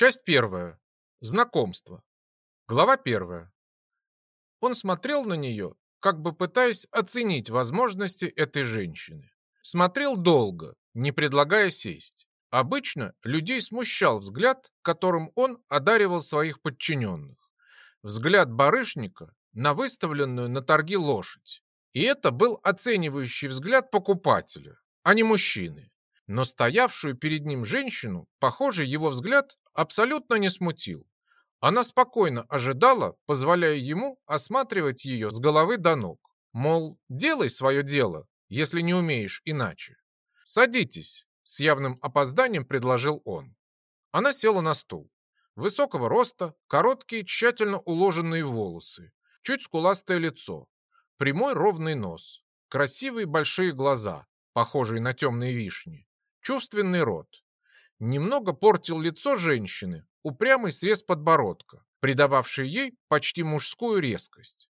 Часть первая. Знакомство. Глава первая. Он смотрел на нее, как бы пытаясь оценить возможности этой женщины. Смотрел долго, не предлагая сесть. Обычно людей смущал взгляд, которым он одаривал своих подчиненных. Взгляд барышника на выставленную на торги лошадь. И это был оценивающий взгляд покупателя, а не мужчины. Но стоявшую перед ним женщину, похоже, его взгляд абсолютно не смутил. Она спокойно ожидала, позволяя ему осматривать ее с головы до ног. Мол, делай свое дело, если не умеешь иначе. «Садитесь», — с явным опозданием предложил он. Она села на стул. Высокого роста, короткие, тщательно уложенные волосы, чуть скуластое лицо, прямой ровный нос, красивые большие глаза, похожие на темные вишни, чувственный рот. Немного портил лицо женщины, упрямый срез подбородка, придававший ей почти мужскую резкость.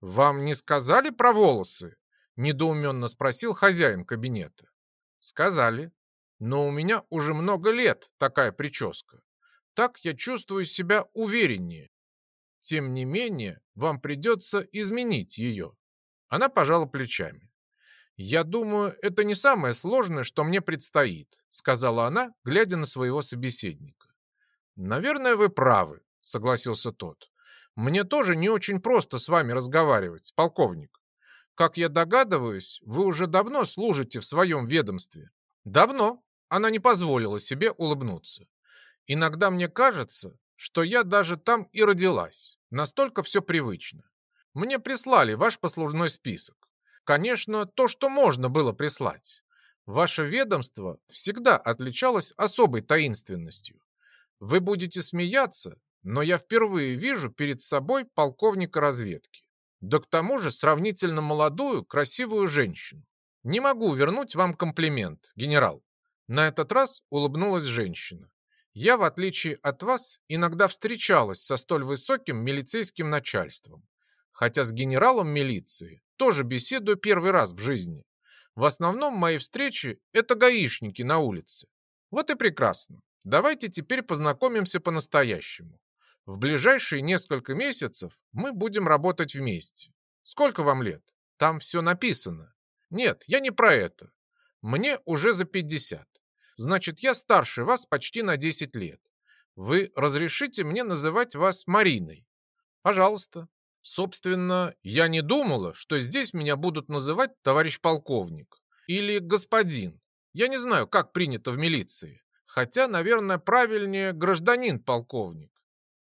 «Вам не сказали про волосы?» – недоуменно спросил хозяин кабинета. «Сказали. Но у меня уже много лет такая прическа. Так я чувствую себя увереннее. Тем не менее, вам придется изменить ее». Она пожала плечами. «Я думаю, это не самое сложное, что мне предстоит», сказала она, глядя на своего собеседника. «Наверное, вы правы», согласился тот. «Мне тоже не очень просто с вами разговаривать, полковник. Как я догадываюсь, вы уже давно служите в своем ведомстве». «Давно», она не позволила себе улыбнуться. «Иногда мне кажется, что я даже там и родилась. Настолько все привычно. Мне прислали ваш послужной список. Конечно, то, что можно было прислать. Ваше ведомство всегда отличалось особой таинственностью. Вы будете смеяться, но я впервые вижу перед собой полковника разведки. Да к тому же сравнительно молодую, красивую женщину. Не могу вернуть вам комплимент, генерал. На этот раз улыбнулась женщина. Я, в отличие от вас, иногда встречалась со столь высоким милицейским начальством. Хотя с генералом милиции тоже беседую первый раз в жизни. В основном мои встречи – это гаишники на улице. Вот и прекрасно. Давайте теперь познакомимся по-настоящему. В ближайшие несколько месяцев мы будем работать вместе. Сколько вам лет? Там все написано. Нет, я не про это. Мне уже за 50. Значит, я старше вас почти на 10 лет. Вы разрешите мне называть вас Мариной? Пожалуйста. Собственно, я не думала, что здесь меня будут называть товарищ полковник или господин. Я не знаю, как принято в милиции. Хотя, наверное, правильнее гражданин полковник.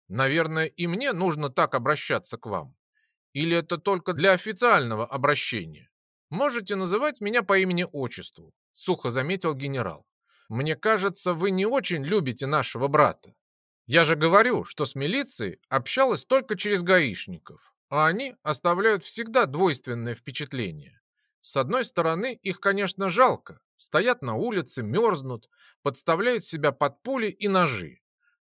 Наверное, и мне нужно так обращаться к вам. Или это только для официального обращения? Можете называть меня по имени-отчеству, сухо заметил генерал. Мне кажется, вы не очень любите нашего брата. Я же говорю, что с милицией общалась только через гаишников, а они оставляют всегда двойственное впечатление. С одной стороны, их, конечно, жалко. Стоят на улице, мерзнут, подставляют себя под пули и ножи.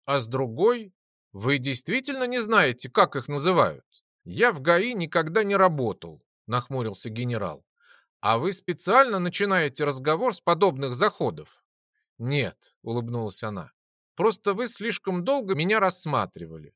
А с другой, вы действительно не знаете, как их называют? Я в ГАИ никогда не работал, нахмурился генерал. А вы специально начинаете разговор с подобных заходов? Нет, улыбнулась она. Просто вы слишком долго меня рассматривали.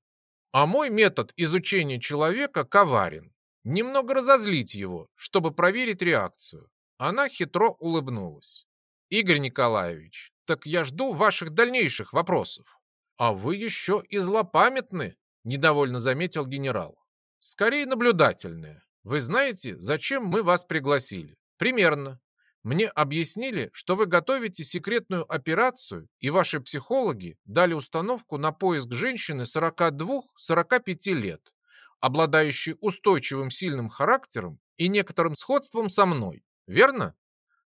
А мой метод изучения человека коварен. Немного разозлить его, чтобы проверить реакцию. Она хитро улыбнулась. Игорь Николаевич, так я жду ваших дальнейших вопросов. А вы еще и злопамятны, недовольно заметил генерал. Скорее наблюдательные. Вы знаете, зачем мы вас пригласили? Примерно. Мне объяснили, что вы готовите секретную операцию, и ваши психологи дали установку на поиск женщины 42-45 лет, обладающей устойчивым сильным характером и некоторым сходством со мной. Верно?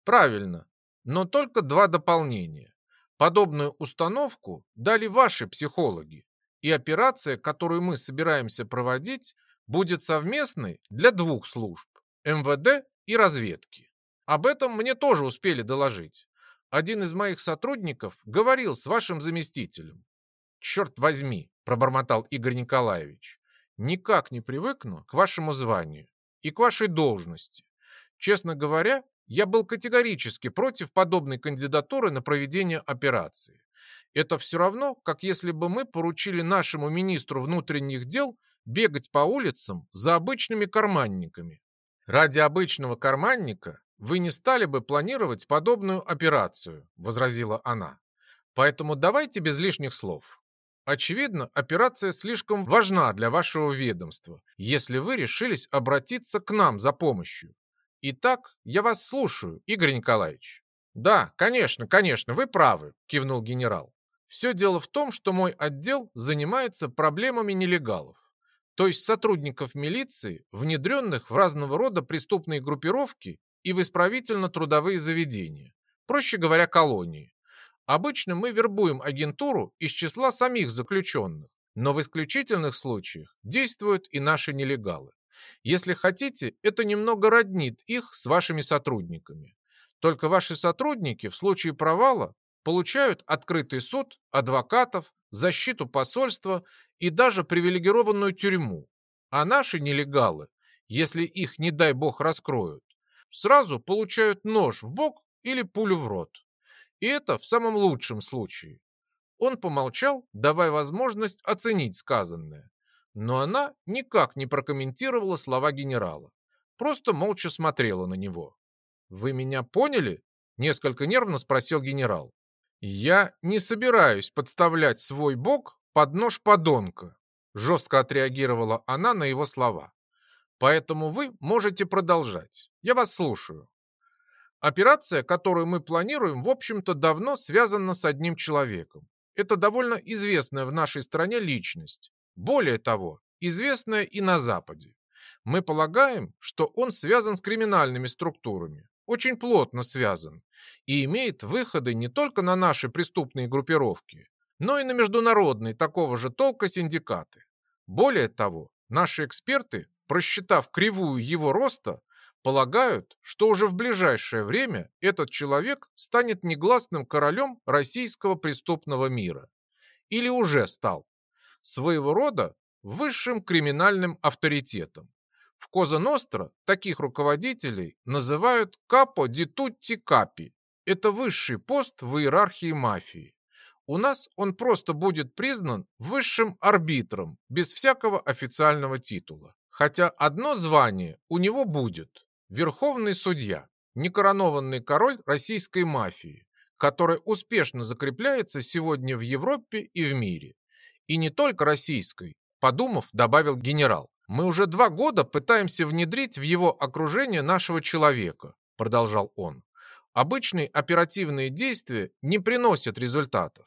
Правильно. Но только два дополнения. Подобную установку дали ваши психологи, и операция, которую мы собираемся проводить, будет совместной для двух служб – МВД и разведки. Об этом мне тоже успели доложить. Один из моих сотрудников говорил с вашим заместителем. Черт возьми, пробормотал Игорь Николаевич. Никак не привыкну к вашему званию и к вашей должности. Честно говоря, я был категорически против подобной кандидатуры на проведение операции. Это все равно, как если бы мы поручили нашему министру внутренних дел бегать по улицам за обычными карманниками. Ради обычного карманника вы не стали бы планировать подобную операцию, возразила она. Поэтому давайте без лишних слов. Очевидно, операция слишком важна для вашего ведомства, если вы решились обратиться к нам за помощью. Итак, я вас слушаю, Игорь Николаевич. Да, конечно, конечно, вы правы, кивнул генерал. Все дело в том, что мой отдел занимается проблемами нелегалов, то есть сотрудников милиции, внедренных в разного рода преступные группировки и в исправительно-трудовые заведения, проще говоря, колонии. Обычно мы вербуем агентуру из числа самих заключенных, но в исключительных случаях действуют и наши нелегалы. Если хотите, это немного роднит их с вашими сотрудниками. Только ваши сотрудники в случае провала получают открытый суд, адвокатов, защиту посольства и даже привилегированную тюрьму. А наши нелегалы, если их, не дай бог, раскроют, сразу получают нож в бок или пулю в рот. И это в самом лучшем случае. Он помолчал, давая возможность оценить сказанное. Но она никак не прокомментировала слова генерала. Просто молча смотрела на него. «Вы меня поняли?» – несколько нервно спросил генерал. «Я не собираюсь подставлять свой бок под нож подонка», – жестко отреагировала она на его слова. «Поэтому вы можете продолжать. Я вас слушаю». Операция, которую мы планируем, в общем-то давно связана с одним человеком. Это довольно известная в нашей стране личность. Более того, известная и на Западе. Мы полагаем, что он связан с криминальными структурами, очень плотно связан, и имеет выходы не только на наши преступные группировки, но и на международные такого же толка синдикаты. Более того, наши эксперты, просчитав кривую его роста, Полагают, что уже в ближайшее время этот человек станет негласным королем российского преступного мира. Или уже стал. Своего рода высшим криминальным авторитетом. В Коза Ностра таких руководителей называют капо ди тутти капи. Это высший пост в иерархии мафии. У нас он просто будет признан высшим арбитром, без всякого официального титула. Хотя одно звание у него будет Верховный судья, некоронованный король российской мафии, который успешно закрепляется сегодня в Европе и в мире. И не только российской, подумав, добавил генерал. Мы уже два года пытаемся внедрить в его окружение нашего человека, продолжал он. Обычные оперативные действия не приносят результатов.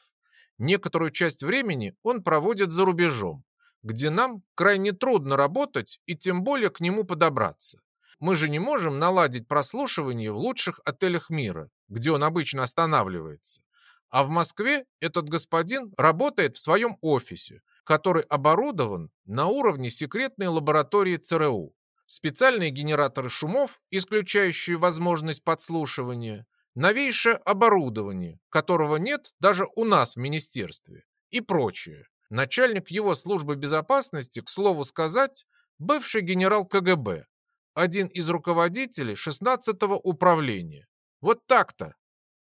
Некоторую часть времени он проводит за рубежом, где нам крайне трудно работать и тем более к нему подобраться. Мы же не можем наладить прослушивание в лучших отелях мира, где он обычно останавливается. А в Москве этот господин работает в своем офисе, который оборудован на уровне секретной лаборатории ЦРУ. Специальные генераторы шумов, исключающие возможность подслушивания, новейшее оборудование, которого нет даже у нас в министерстве, и прочее. Начальник его службы безопасности, к слову сказать, бывший генерал КГБ, один из руководителей 16-го управления. Вот так-то.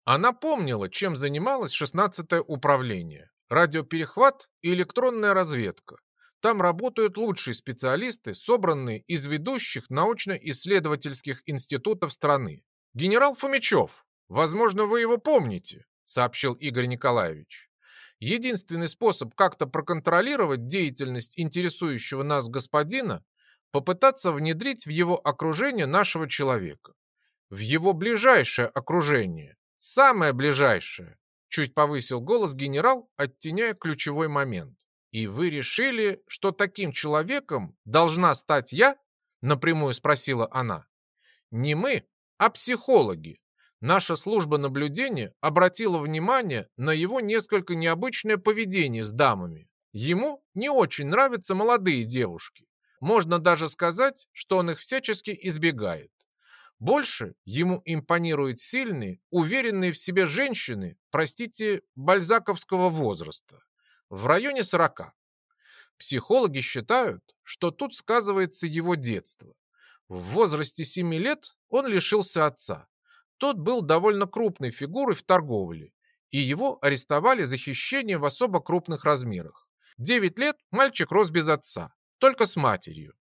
Она помнила, чем занималось 16-е управление. Радиоперехват и электронная разведка. Там работают лучшие специалисты, собранные из ведущих научно-исследовательских институтов страны. Генерал Фомичев, возможно, вы его помните, сообщил Игорь Николаевич. Единственный способ как-то проконтролировать деятельность интересующего нас господина попытаться внедрить в его окружение нашего человека. В его ближайшее окружение. Самое ближайшее. Чуть повысил голос генерал, оттеняя ключевой момент. «И вы решили, что таким человеком должна стать я?» Напрямую спросила она. «Не мы, а психологи. Наша служба наблюдения обратила внимание на его несколько необычное поведение с дамами. Ему не очень нравятся молодые девушки. Можно даже сказать, что он их всячески избегает. Больше ему импонируют сильные, уверенные в себе женщины, простите, бальзаковского возраста, в районе 40. Психологи считают, что тут сказывается его детство. В возрасте 7 лет он лишился отца, Тот был довольно крупной фигурой в торговле, и его арестовали за хищение в особо крупных размерах. Девять лет мальчик рос без отца, только с матерью.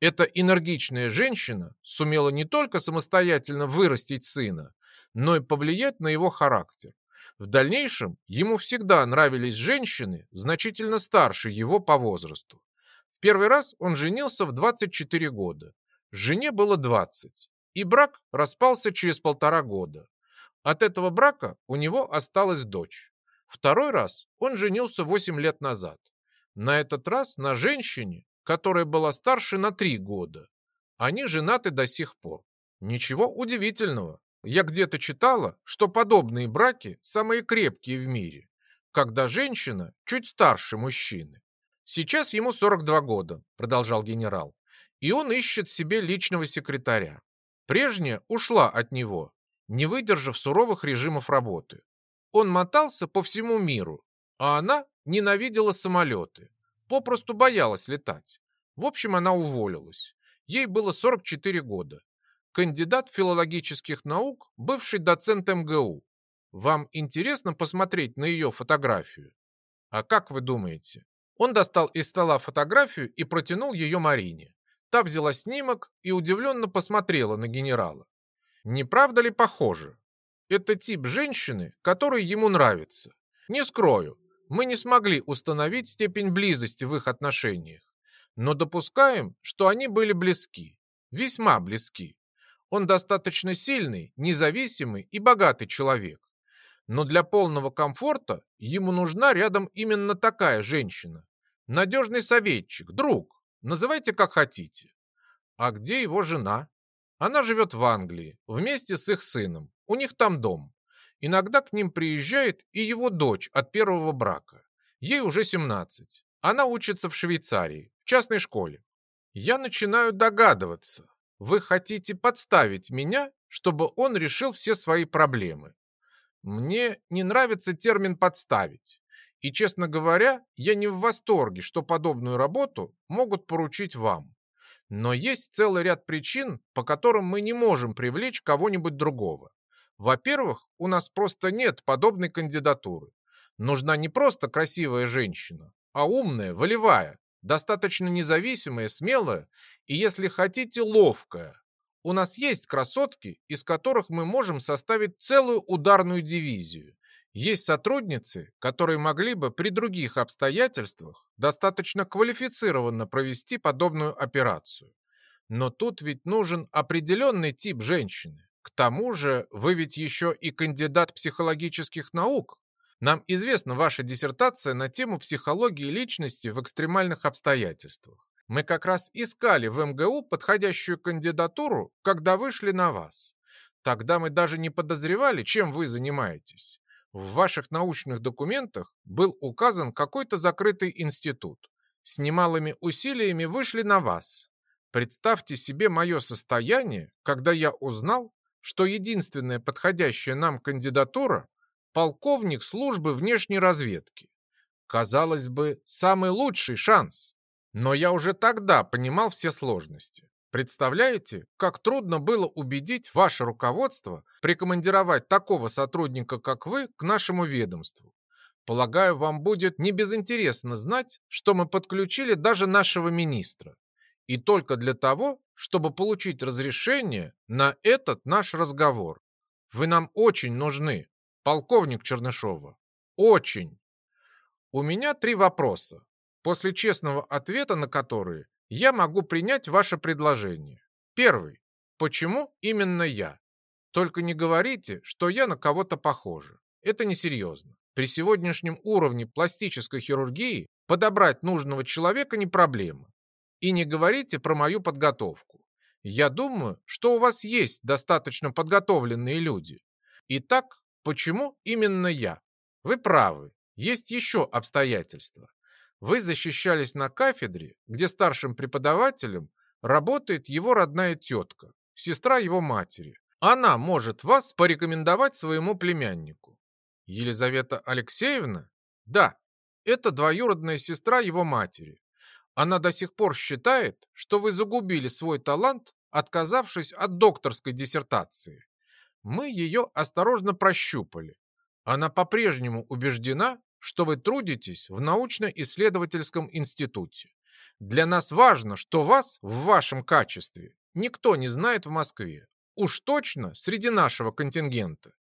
Эта энергичная женщина сумела не только самостоятельно вырастить сына, но и повлиять на его характер. В дальнейшем ему всегда нравились женщины, значительно старше его по возрасту. В первый раз он женился в 24 года. Жене было 20. И брак распался через полтора года. От этого брака у него осталась дочь. Второй раз он женился 8 лет назад. На этот раз на женщине, которая была старше на 3 года. Они женаты до сих пор. Ничего удивительного. Я где-то читала, что подобные браки самые крепкие в мире, когда женщина чуть старше мужчины. Сейчас ему 42 года, продолжал генерал, и он ищет себе личного секретаря. Прежняя ушла от него, не выдержав суровых режимов работы. Он мотался по всему миру, а она ненавидела самолеты, попросту боялась летать. В общем, она уволилась. Ей было 44 года кандидат филологических наук, бывший доцент МГУ. Вам интересно посмотреть на ее фотографию? А как вы думаете? Он достал из стола фотографию и протянул ее Марине. Та взяла снимок и удивленно посмотрела на генерала. Не правда ли похоже? Это тип женщины, который ему нравится. Не скрою, мы не смогли установить степень близости в их отношениях, но допускаем, что они были близки, весьма близки. Он достаточно сильный, независимый и богатый человек. Но для полного комфорта ему нужна рядом именно такая женщина. Надежный советчик, друг, называйте как хотите. А где его жена? Она живет в Англии, вместе с их сыном. У них там дом. Иногда к ним приезжает и его дочь от первого брака. Ей уже 17. Она учится в Швейцарии, в частной школе. Я начинаю догадываться, вы хотите подставить меня, чтобы он решил все свои проблемы. Мне не нравится термин «подставить». И, честно говоря, я не в восторге, что подобную работу могут поручить вам. Но есть целый ряд причин, по которым мы не можем привлечь кого-нибудь другого. Во-первых, у нас просто нет подобной кандидатуры. Нужна не просто красивая женщина, а умная, волевая, достаточно независимая, смелая и, если хотите, ловкая. У нас есть красотки, из которых мы можем составить целую ударную дивизию. Есть сотрудницы, которые могли бы при других обстоятельствах достаточно квалифицированно провести подобную операцию. Но тут ведь нужен определенный тип женщины. К тому же вы ведь еще и кандидат психологических наук, нам известна ваша диссертация на тему психологии личности в экстремальных обстоятельствах. Мы как раз искали в МГУ подходящую кандидатуру, когда вышли на вас. Тогда мы даже не подозревали, чем вы занимаетесь. В ваших научных документах был указан какой-то закрытый институт. С немалыми усилиями вышли на вас. Представьте себе мое состояние, когда я узнал, что единственная подходящая нам кандидатура полковник службы внешней разведки. Казалось бы, самый лучший шанс. Но я уже тогда понимал все сложности. Представляете, как трудно было убедить ваше руководство прикомандировать такого сотрудника, как вы, к нашему ведомству. Полагаю, вам будет не безинтересно знать, что мы подключили даже нашего министра. И только для того, чтобы получить разрешение на этот наш разговор. Вы нам очень нужны, полковник Чернышова. Очень. У меня три вопроса, после честного ответа на которые я могу принять ваше предложение. Первый. Почему именно я? Только не говорите, что я на кого-то похожа. Это несерьезно. При сегодняшнем уровне пластической хирургии подобрать нужного человека не проблема. И не говорите про мою подготовку. Я думаю, что у вас есть достаточно подготовленные люди. Итак, Почему именно я? Вы правы, есть еще обстоятельства. Вы защищались на кафедре, где старшим преподавателем работает его родная тетка, сестра его матери. Она может вас порекомендовать своему племяннику. Елизавета Алексеевна? Да, это двоюродная сестра его матери. Она до сих пор считает, что вы загубили свой талант, отказавшись от докторской диссертации. Мы ее осторожно прощупали. Она по-прежнему убеждена, что вы трудитесь в научно-исследовательском институте. Для нас важно, что вас в вашем качестве никто не знает в Москве. Уж точно среди нашего контингента.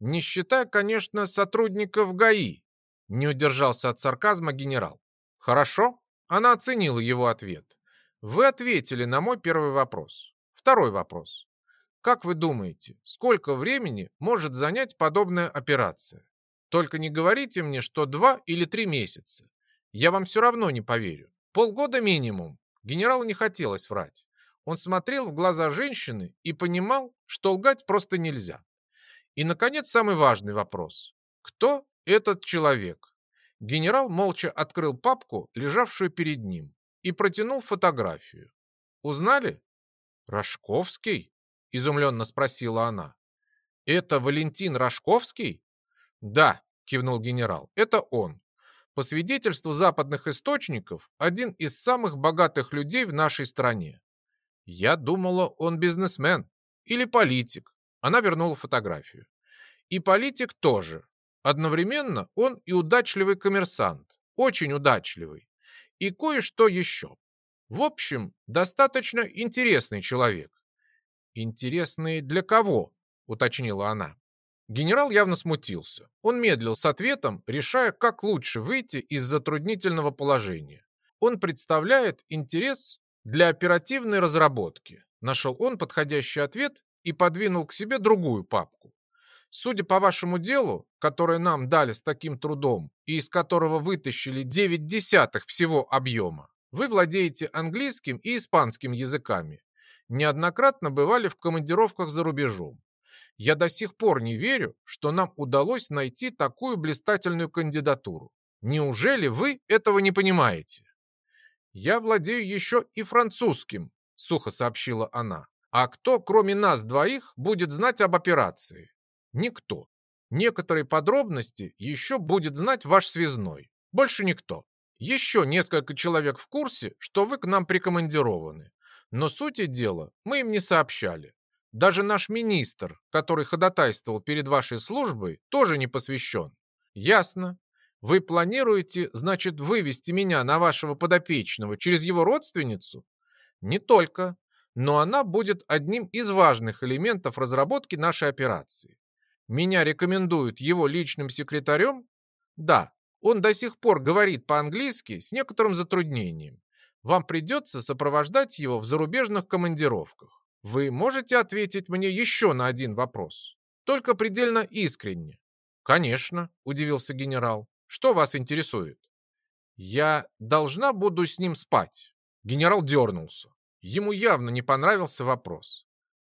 Не считая, конечно, сотрудников ГАИ. Не удержался от сарказма генерал. Хорошо, она оценила его ответ. Вы ответили на мой первый вопрос. Второй вопрос. Как вы думаете, сколько времени может занять подобная операция? Только не говорите мне, что два или три месяца. Я вам все равно не поверю. Полгода минимум. Генералу не хотелось врать. Он смотрел в глаза женщины и понимал, что лгать просто нельзя. И, наконец, самый важный вопрос. Кто этот человек? Генерал молча открыл папку, лежавшую перед ним, и протянул фотографию. Узнали? Рожковский? Изумленно спросила она. Это Валентин Рожковский? Да, кивнул генерал, это он. По свидетельству западных источников, один из самых богатых людей в нашей стране. Я думала, он бизнесмен или политик. Она вернула фотографию. И политик тоже. Одновременно он и удачливый коммерсант. Очень удачливый. И кое-что еще. В общем, достаточно интересный человек. Интересный для кого? Уточнила она. Генерал явно смутился. Он медлил с ответом, решая, как лучше выйти из затруднительного положения. Он представляет интерес для оперативной разработки. Нашел он подходящий ответ и подвинул к себе другую папку. Судя по вашему делу, которое нам дали с таким трудом и из которого вытащили 9 десятых всего объема, вы владеете английским и испанским языками. Неоднократно бывали в командировках за рубежом. Я до сих пор не верю, что нам удалось найти такую блистательную кандидатуру. Неужели вы этого не понимаете? Я владею еще и французским, сухо сообщила она. А кто, кроме нас двоих, будет знать об операции? Никто. Некоторые подробности еще будет знать ваш связной. Больше никто. Еще несколько человек в курсе, что вы к нам прикомандированы. Но сути дела мы им не сообщали. Даже наш министр, который ходатайствовал перед вашей службой, тоже не посвящен. Ясно. Вы планируете, значит, вывести меня на вашего подопечного через его родственницу? Не только. Но она будет одним из важных элементов разработки нашей операции. Меня рекомендуют его личным секретарем? Да, он до сих пор говорит по-английски с некоторым затруднением. Вам придется сопровождать его в зарубежных командировках. Вы можете ответить мне еще на один вопрос? Только предельно искренне. Конечно, удивился генерал. Что вас интересует? Я должна буду с ним спать. Генерал дернулся. Ему явно не понравился вопрос.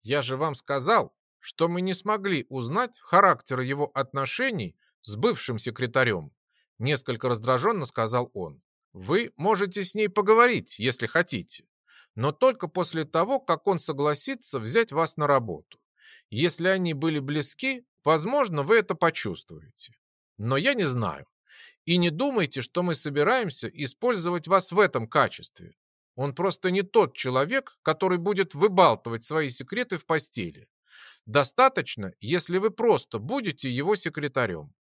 Я же вам сказал, что мы не смогли узнать характер его отношений с бывшим секретарем. Несколько раздраженно сказал он. Вы можете с ней поговорить, если хотите но только после того, как он согласится взять вас на работу. Если они были близки, возможно, вы это почувствуете. Но я не знаю. И не думайте, что мы собираемся использовать вас в этом качестве. Он просто не тот человек, который будет выбалтывать свои секреты в постели. Достаточно, если вы просто будете его секретарем.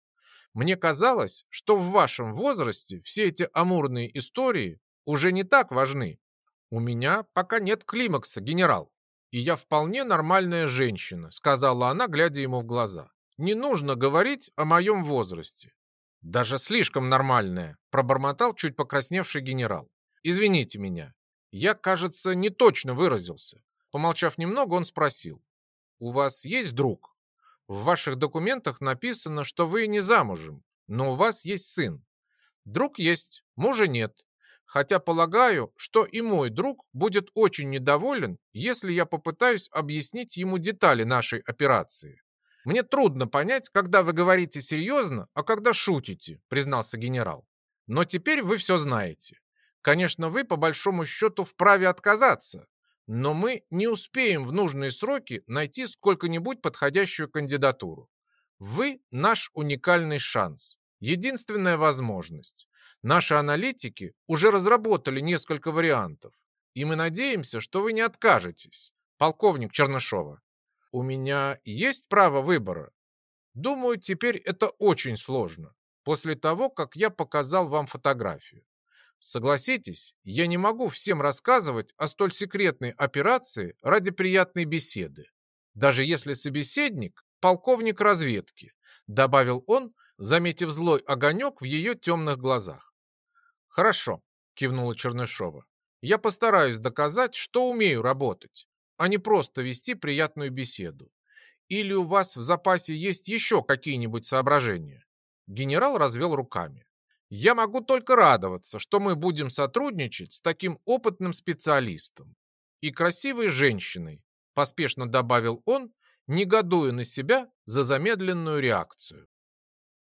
Мне казалось, что в вашем возрасте все эти амурные истории уже не так важны. «У меня пока нет климакса, генерал, и я вполне нормальная женщина», сказала она, глядя ему в глаза. «Не нужно говорить о моем возрасте». «Даже слишком нормальная», пробормотал чуть покрасневший генерал. «Извините меня, я, кажется, не точно выразился». Помолчав немного, он спросил. «У вас есть друг? В ваших документах написано, что вы не замужем, но у вас есть сын. Друг есть, мужа нет хотя полагаю, что и мой друг будет очень недоволен, если я попытаюсь объяснить ему детали нашей операции. Мне трудно понять, когда вы говорите серьезно, а когда шутите, признался генерал. Но теперь вы все знаете. Конечно, вы по большому счету вправе отказаться, но мы не успеем в нужные сроки найти сколько-нибудь подходящую кандидатуру. Вы наш уникальный шанс, единственная возможность. Наши аналитики уже разработали несколько вариантов, и мы надеемся, что вы не откажетесь, полковник Чернышова. У меня есть право выбора? Думаю, теперь это очень сложно, после того, как я показал вам фотографию. Согласитесь, я не могу всем рассказывать о столь секретной операции ради приятной беседы. Даже если собеседник – полковник разведки, добавил он, заметив злой огонек в ее темных глазах. «Хорошо», – кивнула Чернышова. «Я постараюсь доказать, что умею работать, а не просто вести приятную беседу. Или у вас в запасе есть еще какие-нибудь соображения?» Генерал развел руками. «Я могу только радоваться, что мы будем сотрудничать с таким опытным специалистом и красивой женщиной», поспешно добавил он, негодуя на себя за замедленную реакцию.